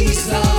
These love.